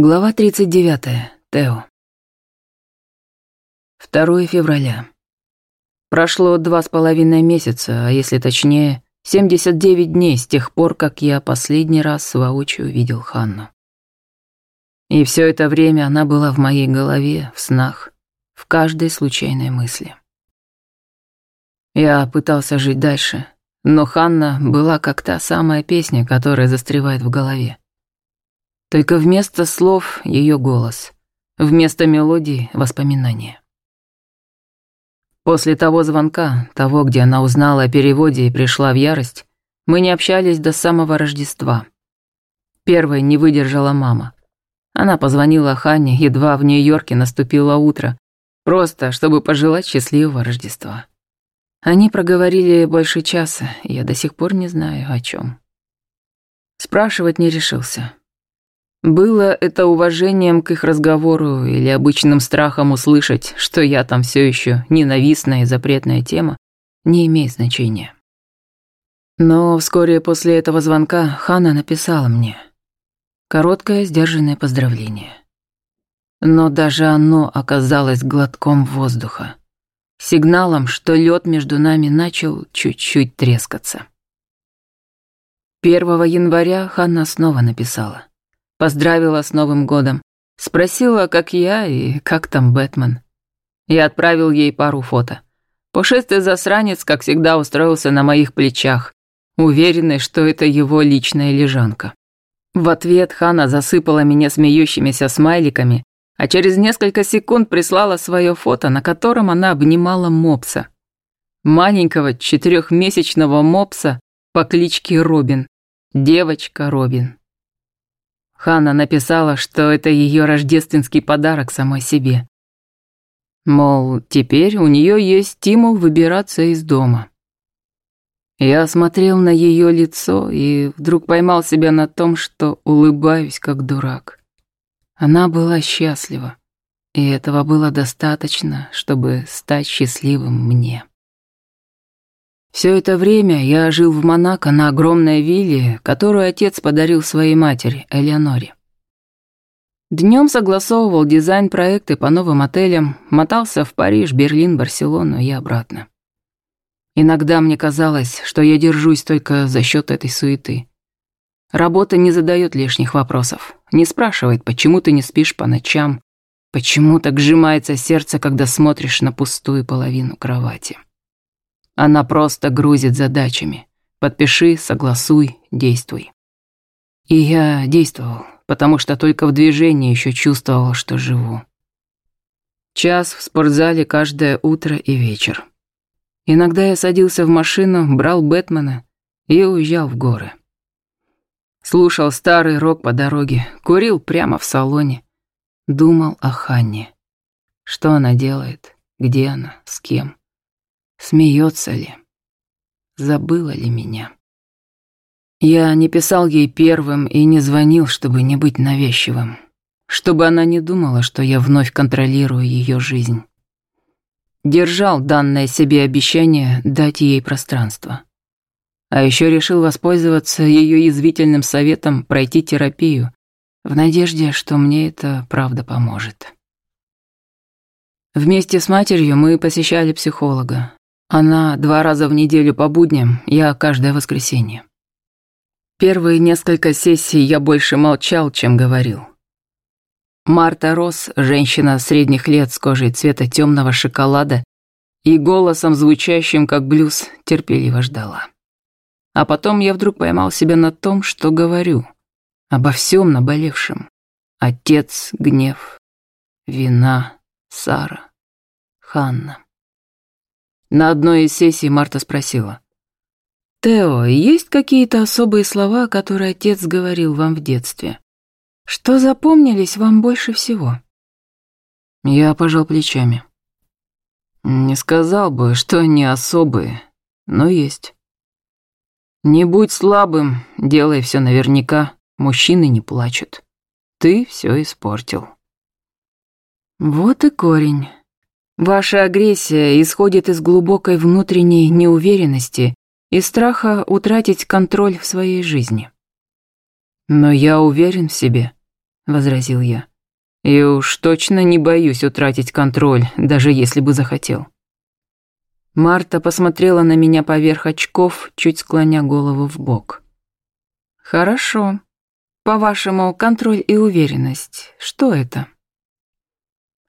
Глава 39. Тео. 2 февраля. Прошло два с половиной месяца, а если точнее, 79 дней с тех пор, как я последний раз воочию видел Ханну. И все это время она была в моей голове, в снах, в каждой случайной мысли. Я пытался жить дальше, но Ханна была как та самая песня, которая застревает в голове. Только вместо слов ее голос, вместо мелодии воспоминания. После того звонка, того, где она узнала о переводе и пришла в ярость, мы не общались до самого Рождества. Первой не выдержала мама. Она позвонила Ханне, едва в Нью-Йорке наступило утро, просто чтобы пожелать счастливого Рождества. Они проговорили больше часа, я до сих пор не знаю, о чем. Спрашивать не решился. Было это уважением к их разговору или обычным страхом услышать, что я там все еще ненавистная и запретная тема, не имеет значения. Но вскоре после этого звонка Хана написала мне короткое сдержанное поздравление. Но даже оно оказалось глотком воздуха, сигналом, что лед между нами начал чуть-чуть трескаться. 1 января Ханна снова написала. Поздравила с Новым годом. Спросила, как я и как там Бэтмен. Я отправил ей пару фото. Пушистый засранец, как всегда, устроился на моих плечах, уверенный, что это его личная лежанка. В ответ Хана засыпала меня смеющимися смайликами, а через несколько секунд прислала свое фото, на котором она обнимала мопса. Маленького четырехмесячного мопса по кличке Робин. Девочка Робин. Ханна написала, что это ее рождественский подарок самой себе. Мол, теперь у нее есть стимул выбираться из дома. Я смотрел на ее лицо и вдруг поймал себя на том, что улыбаюсь как дурак. Она была счастлива, и этого было достаточно, чтобы стать счастливым мне. Все это время я жил в Монако на огромной вилле, которую отец подарил своей матери, Элеоноре. Днем согласовывал дизайн-проекты по новым отелям, мотался в Париж, Берлин, Барселону и обратно. Иногда мне казалось, что я держусь только за счет этой суеты. Работа не задает лишних вопросов, не спрашивает, почему ты не спишь по ночам, почему так сжимается сердце, когда смотришь на пустую половину кровати. Она просто грузит задачами. Подпиши, согласуй, действуй. И я действовал, потому что только в движении еще чувствовал, что живу. Час в спортзале каждое утро и вечер. Иногда я садился в машину, брал Бэтмена и уезжал в горы. Слушал старый рок по дороге, курил прямо в салоне. Думал о Ханне. Что она делает, где она, с кем. Смеется ли? Забыла ли меня? Я не писал ей первым и не звонил, чтобы не быть навязчивым. Чтобы она не думала, что я вновь контролирую ее жизнь. Держал данное себе обещание дать ей пространство. А еще решил воспользоваться ее язвительным советом пройти терапию, в надежде, что мне это правда поможет. Вместе с матерью мы посещали психолога, она два раза в неделю по будням, я каждое воскресенье. Первые несколько сессий я больше молчал, чем говорил. Марта Росс, женщина средних лет с кожей цвета темного шоколада и голосом, звучащим как блюз, терпеливо ждала. А потом я вдруг поймал себя на том, что говорю. Обо всем наболевшем. Отец, гнев, вина, Сара, Ханна. На одной из сессий Марта спросила. «Тео, есть какие-то особые слова, которые отец говорил вам в детстве? Что запомнились вам больше всего?» Я пожал плечами. Не сказал бы, что они особые, но есть. Не будь слабым, делай все наверняка, мужчины не плачут. Ты все испортил. Вот и корень. Ваша агрессия исходит из глубокой внутренней неуверенности и страха утратить контроль в своей жизни. Но я уверен в себе. возразил я. «И уж точно не боюсь утратить контроль, даже если бы захотел». Марта посмотрела на меня поверх очков, чуть склоня голову в бок. «Хорошо. По-вашему, контроль и уверенность, что это?»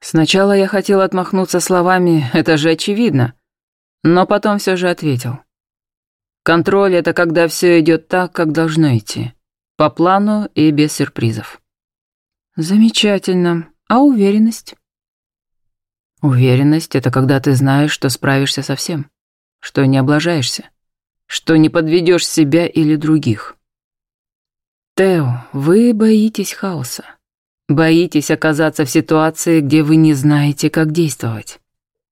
Сначала я хотел отмахнуться словами «это же очевидно», но потом все же ответил. Контроль — это когда все идет так, как должно идти. По плану и без сюрпризов. Замечательно. А уверенность? Уверенность — это когда ты знаешь, что справишься со всем, что не облажаешься, что не подведешь себя или других. Тео, вы боитесь хаоса. Боитесь оказаться в ситуации, где вы не знаете, как действовать.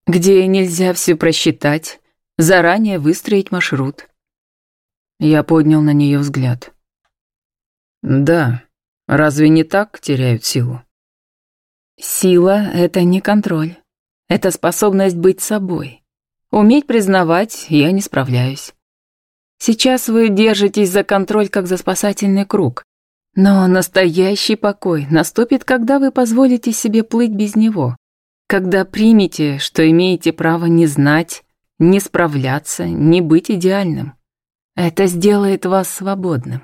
Где нельзя все просчитать, заранее выстроить маршрут. Я поднял на нее взгляд. Да, разве не так теряют силу? Сила — это не контроль. Это способность быть собой. Уметь признавать, я не справляюсь. Сейчас вы держитесь за контроль, как за спасательный круг. Но настоящий покой наступит, когда вы позволите себе плыть без него. Когда примете, что имеете право не знать, не справляться, не быть идеальным. Это сделает вас свободным.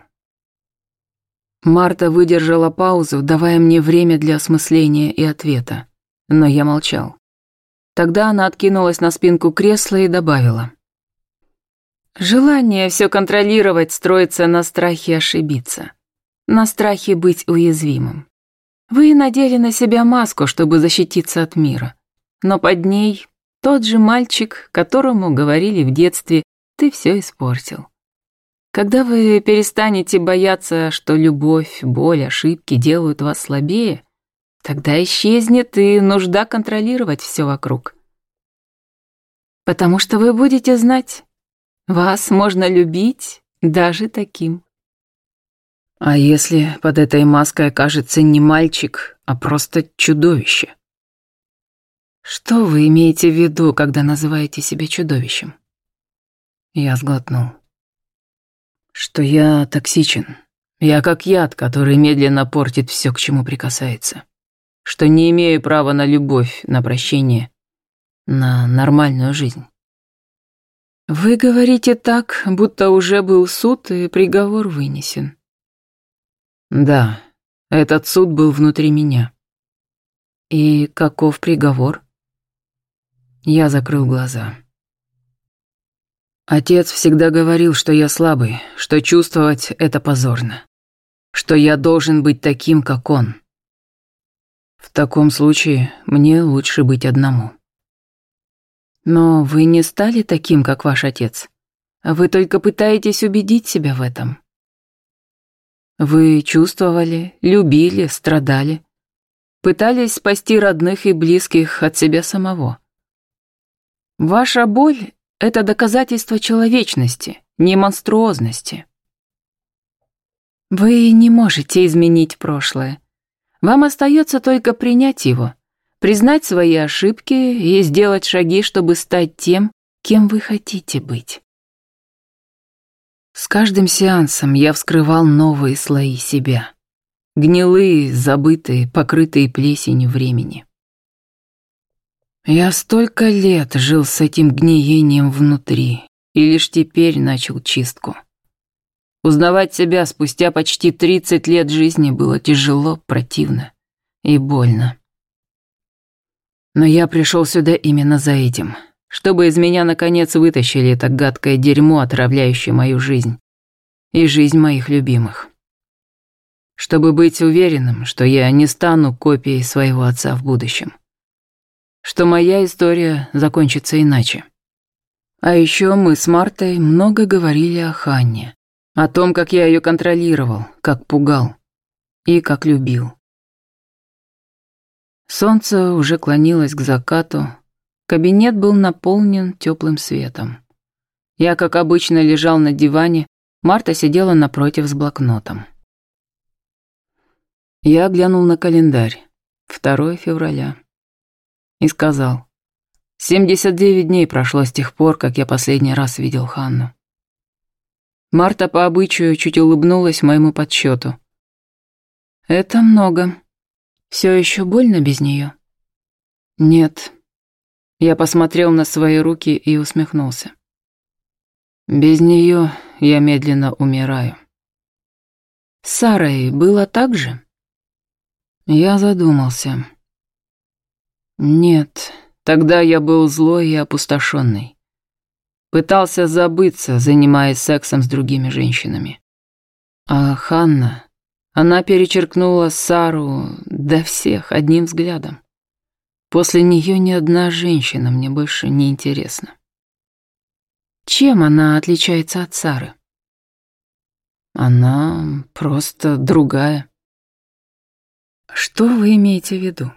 Марта выдержала паузу, давая мне время для осмысления и ответа. Но я молчал. Тогда она откинулась на спинку кресла и добавила. Желание все контролировать строится на страхе ошибиться. На страхе быть уязвимым. Вы надели на себя маску, чтобы защититься от мира. Но под ней тот же мальчик, которому говорили в детстве «ты все испортил». Когда вы перестанете бояться, что любовь, боль, ошибки делают вас слабее, тогда исчезнет и нужда контролировать все вокруг. Потому что вы будете знать, вас можно любить даже таким. А если под этой маской окажется не мальчик, а просто чудовище? Что вы имеете в виду, когда называете себя чудовищем? Я сглотнул что я токсичен. Я как яд, который медленно портит все, к чему прикасается. Что не имею права на любовь, на прощение, на нормальную жизнь. Вы говорите так, будто уже был суд и приговор вынесен. Да, этот суд был внутри меня. И каков приговор? Я закрыл глаза. Отец всегда говорил, что я слабый, что чувствовать — это позорно. Что я должен быть таким, как он. В таком случае мне лучше быть одному. Но вы не стали таким, как ваш отец. Вы только пытаетесь убедить себя в этом. Вы чувствовали, любили, страдали. Пытались спасти родных и близких от себя самого. Ваша боль это доказательство человечности, не монструозности. Вы не можете изменить прошлое. Вам остается только принять его, признать свои ошибки и сделать шаги, чтобы стать тем, кем вы хотите быть. С каждым сеансом я вскрывал новые слои себя. Гнилые, забытые, покрытые плесенью времени. Я столько лет жил с этим гниением внутри и лишь теперь начал чистку. Узнавать себя спустя почти 30 лет жизни было тяжело, противно и больно. Но я пришел сюда именно за этим, чтобы из меня наконец вытащили это гадкое дерьмо, отравляющее мою жизнь и жизнь моих любимых. Чтобы быть уверенным, что я не стану копией своего отца в будущем что моя история закончится иначе. А еще мы с Мартой много говорили о Ханне, о том, как я ее контролировал, как пугал и как любил. Солнце уже клонилось к закату, кабинет был наполнен теплым светом. Я, как обычно, лежал на диване, Марта сидела напротив с блокнотом. Я глянул на календарь. 2 февраля и сказал. «Семьдесят девять дней прошло с тех пор, как я последний раз видел Ханну». Марта по обычаю чуть улыбнулась моему подсчету. Это много. Все еще больно без нее? Нет. Я посмотрел на свои руки и усмехнулся. Без нее я медленно умираю. С Сарой было так же? Я задумался. Нет, тогда я был злой и опустошенный. Пытался забыться, занимаясь сексом с другими женщинами. А Ханна, она перечеркнула Сару до всех одним взглядом. После нее ни одна женщина мне больше не интересна. Чем она отличается от Сары? Она просто другая. Что вы имеете в виду?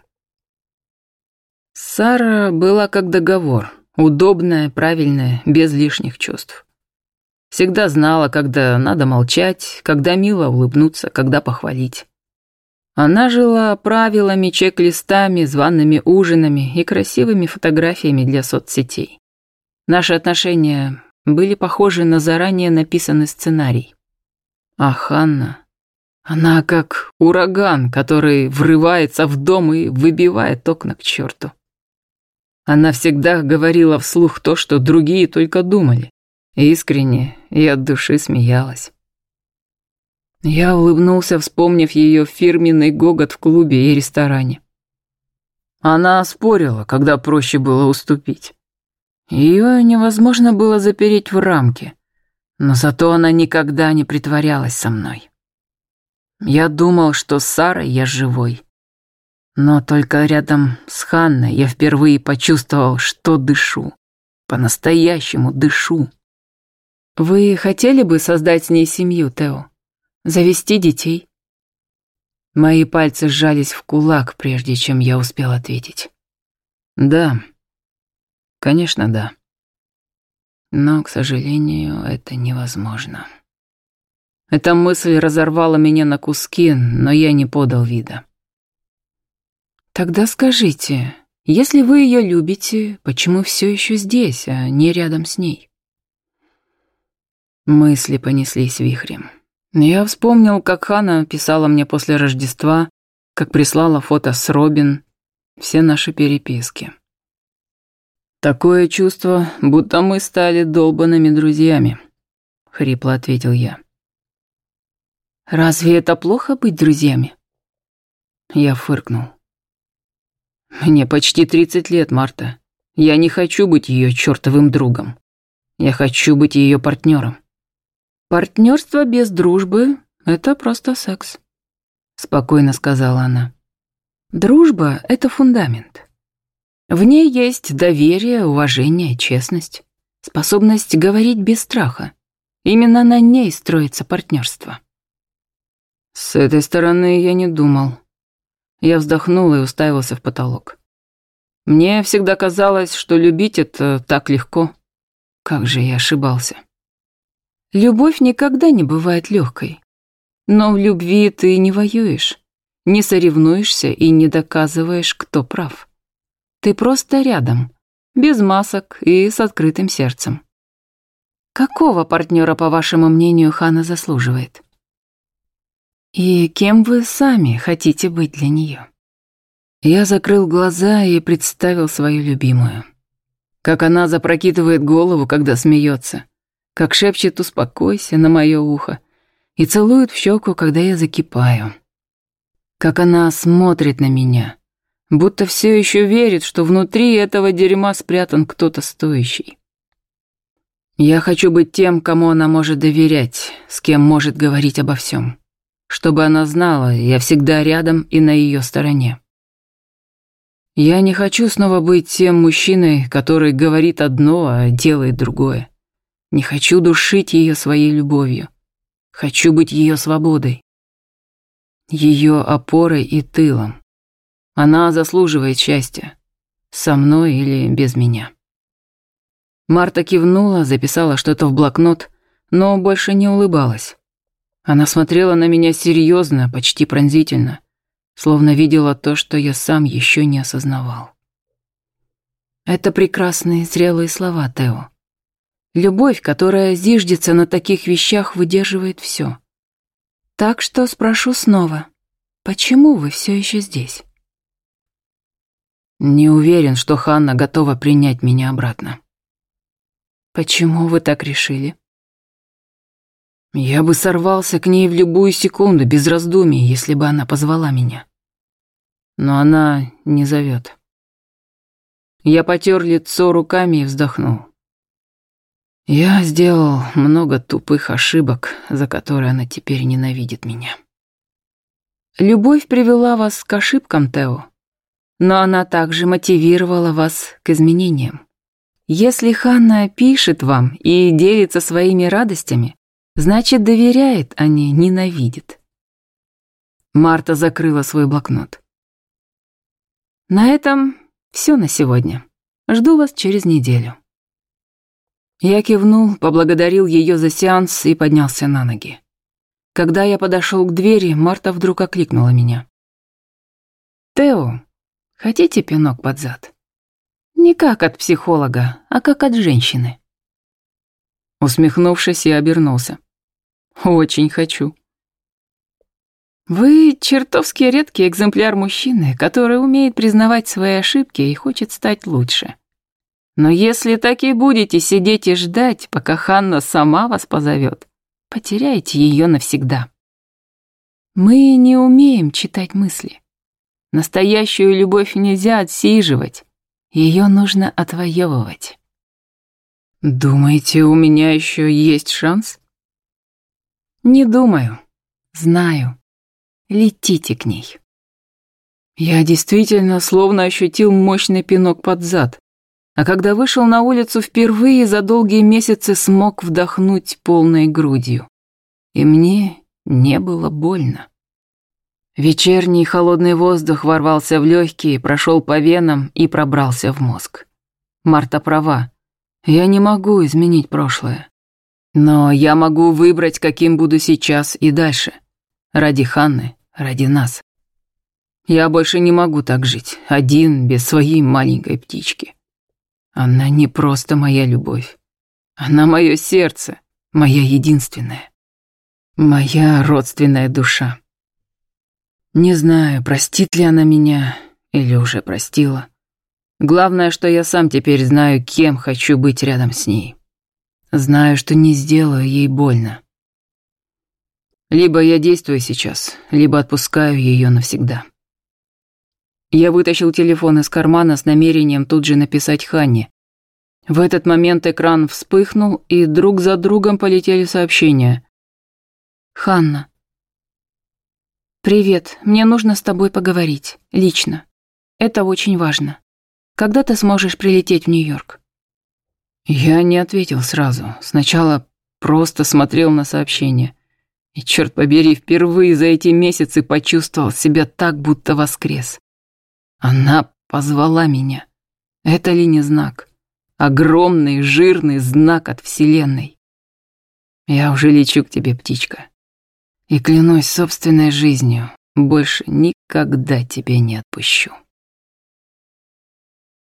Сара была как договор, удобная, правильная, без лишних чувств. Всегда знала, когда надо молчать, когда мило улыбнуться, когда похвалить. Она жила правилами, чек-листами, званными ужинами и красивыми фотографиями для соцсетей. Наши отношения были похожи на заранее написанный сценарий. А Ханна... Она как ураган, который врывается в дом и выбивает окна к черту. Она всегда говорила вслух то, что другие только думали. Искренне и от души смеялась. Я улыбнулся, вспомнив ее фирменный гогот в клубе и ресторане. Она спорила, когда проще было уступить. Ее невозможно было запереть в рамки, но зато она никогда не притворялась со мной. Я думал, что с Сарой я живой. Но только рядом с Ханной я впервые почувствовал, что дышу. По-настоящему дышу. Вы хотели бы создать с ней семью, Тео? Завести детей? Мои пальцы сжались в кулак, прежде чем я успел ответить. Да. Конечно, да. Но, к сожалению, это невозможно. Эта мысль разорвала меня на куски, но я не подал вида. Тогда скажите, если вы ее любите, почему все еще здесь, а не рядом с ней? Мысли понеслись вихрем. Я вспомнил, как Хана писала мне после Рождества, как прислала фото с Робин, все наши переписки. «Такое чувство, будто мы стали долбанными друзьями», — хрипло ответил я. Разве это плохо быть друзьями? Я фыркнул. Мне почти тридцать лет, Марта. Я не хочу быть ее чертовым другом. Я хочу быть ее партнером. Партнерство без дружбы — это просто секс, спокойно сказала она. Дружба — это фундамент. В ней есть доверие, уважение, честность, способность говорить без страха. Именно на ней строится партнерство. С этой стороны я не думал. Я вздохнул и уставился в потолок. Мне всегда казалось, что любить это так легко. Как же я ошибался. Любовь никогда не бывает легкой. Но в любви ты не воюешь, не соревнуешься и не доказываешь, кто прав. Ты просто рядом, без масок и с открытым сердцем. Какого партнера, по вашему мнению, Хана заслуживает? И кем вы сами хотите быть для нее? Я закрыл глаза и представил свою любимую. Как она запрокидывает голову, когда смеется, как шепчет «успокойся» на мое ухо и целует в щеку, когда я закипаю. Как она смотрит на меня, будто все еще верит, что внутри этого дерьма спрятан кто-то стоящий. Я хочу быть тем, кому она может доверять, с кем может говорить обо всем. Чтобы она знала, я всегда рядом и на ее стороне. Я не хочу снова быть тем мужчиной, который говорит одно, а делает другое. Не хочу душить ее своей любовью. Хочу быть ее свободой. Ее опорой и тылом. Она заслуживает счастья. Со мной или без меня. Марта кивнула, записала что-то в блокнот, но больше не улыбалась. Она смотрела на меня серьезно, почти пронзительно, словно видела то, что я сам еще не осознавал. Это прекрасные зрелые слова, Тео. Любовь, которая зиждется на таких вещах, выдерживает все. Так что спрошу снова. Почему вы все еще здесь? Не уверен, что Ханна готова принять меня обратно. Почему вы так решили? Я бы сорвался к ней в любую секунду, без раздумий, если бы она позвала меня. Но она не зовет. Я потер лицо руками и вздохнул. Я сделал много тупых ошибок, за которые она теперь ненавидит меня. Любовь привела вас к ошибкам, Тео, но она также мотивировала вас к изменениям. Если Ханна пишет вам и делится своими радостями, значит, доверяет, а не ненавидит. Марта закрыла свой блокнот. На этом все на сегодня. Жду вас через неделю. Я кивнул, поблагодарил ее за сеанс и поднялся на ноги. Когда я подошел к двери, Марта вдруг окликнула меня. «Тео, хотите пинок под зад? Не как от психолога, а как от женщины». Усмехнувшись, я обернулся. «Очень хочу». «Вы чертовски редкий экземпляр мужчины, который умеет признавать свои ошибки и хочет стать лучше. Но если так и будете сидеть и ждать, пока Ханна сама вас позовет, потеряете ее навсегда. Мы не умеем читать мысли. Настоящую любовь нельзя отсиживать, ее нужно отвоевывать. Думаете, у меня еще есть шанс? Не думаю. Знаю. Летите к ней. Я действительно словно ощутил мощный пинок под зад а когда вышел на улицу впервые за долгие месяцы смог вдохнуть полной грудью. И мне не было больно. Вечерний холодный воздух ворвался в легкие, прошел по венам и пробрался в мозг. Марта права. Я не могу изменить прошлое. Но я могу выбрать, каким буду сейчас и дальше. Ради Ханны, ради нас. Я больше не могу так жить, один, без своей маленькой птички. Она не просто моя любовь. Она мое сердце, моя единственная. Моя родственная душа. Не знаю, простит ли она меня или уже простила. Главное, что я сам теперь знаю, кем хочу быть рядом с ней. Знаю, что не сделаю ей больно. Либо я действую сейчас, либо отпускаю ее навсегда. Я вытащил телефон из кармана с намерением тут же написать Ханне. В этот момент экран вспыхнул, и друг за другом полетели сообщения. «Ханна. Привет, мне нужно с тобой поговорить. Лично. Это очень важно. Когда ты сможешь прилететь в Нью-Йорк?» Я не ответил сразу. Сначала просто смотрел на сообщение. И, черт побери, впервые за эти месяцы почувствовал себя так, будто воскрес. Она позвала меня. Это ли не знак? Огромный, жирный знак от Вселенной. Я уже лечу к тебе, птичка. И клянусь собственной жизнью, больше никогда тебя не отпущу.